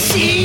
see